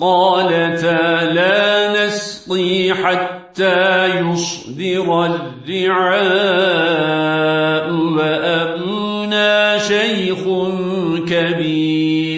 قالتا لا نسقي حتى يصدر الرعاء وأبونا شيخ كبير.